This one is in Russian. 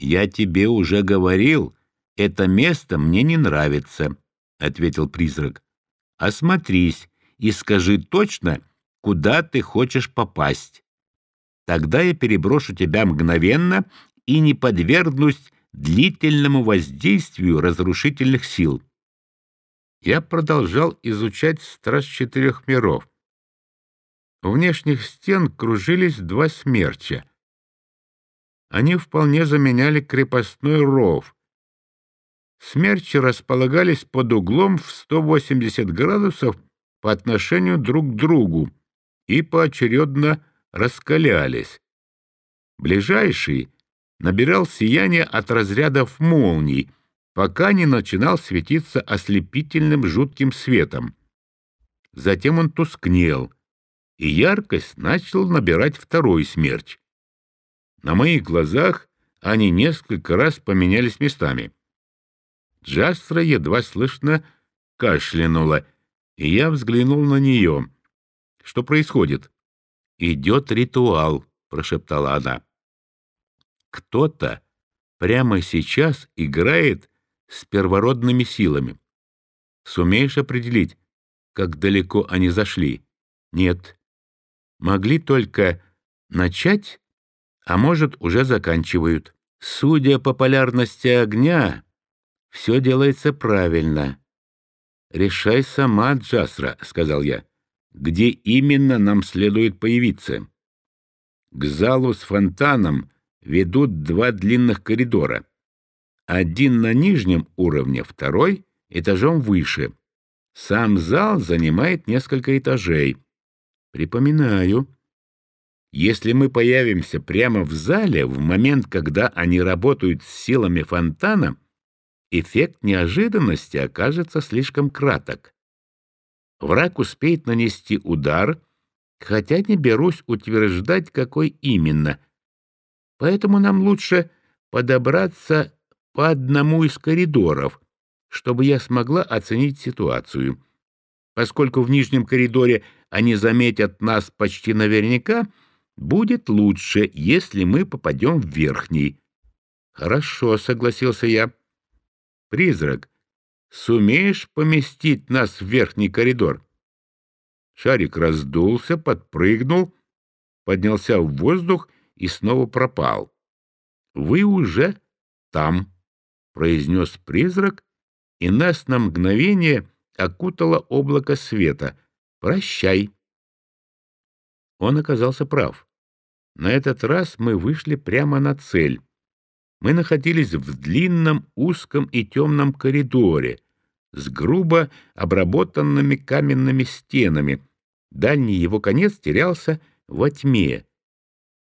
«Я тебе уже говорил, это место мне не нравится», — ответил призрак. «Осмотрись и скажи точно, куда ты хочешь попасть. Тогда я переброшу тебя мгновенно и не подвергнусь длительному воздействию разрушительных сил». Я продолжал изучать страж четырех миров. У внешних стен кружились два смерча. Они вполне заменяли крепостной ров. Смерчи располагались под углом в 180 градусов по отношению друг к другу и поочередно раскалялись. Ближайший набирал сияние от разрядов молний, пока не начинал светиться ослепительным жутким светом. Затем он тускнел — и яркость начал набирать второй смерч. На моих глазах они несколько раз поменялись местами. Джастра едва слышно кашлянула, и я взглянул на нее. Что происходит? «Идет ритуал», — прошептала она. «Кто-то прямо сейчас играет с первородными силами. Сумеешь определить, как далеко они зашли? Нет, могли только начать, а может, уже заканчивают. Судя по полярности огня, все делается правильно. «Решай сама, Джасра», — сказал я, — «где именно нам следует появиться?» К залу с фонтаном ведут два длинных коридора. Один на нижнем уровне, второй — этажом выше. Сам зал занимает несколько этажей. Припоминаю. Если мы появимся прямо в зале в момент, когда они работают с силами фонтана, эффект неожиданности окажется слишком краток. Враг успеет нанести удар, хотя не берусь утверждать, какой именно. Поэтому нам лучше подобраться по одному из коридоров, чтобы я смогла оценить ситуацию. Поскольку в нижнем коридоре они заметят нас почти наверняка, будет лучше, если мы попадем в верхний. — Хорошо, — согласился я. — Призрак, сумеешь поместить нас в верхний коридор? Шарик раздулся, подпрыгнул, поднялся в воздух и снова пропал. — Вы уже там, — произнес призрак, и нас на мгновение окутало облако света — Прощай. Он оказался прав. На этот раз мы вышли прямо на цель. Мы находились в длинном, узком и темном коридоре с грубо обработанными каменными стенами. Дальний его конец терялся во тьме.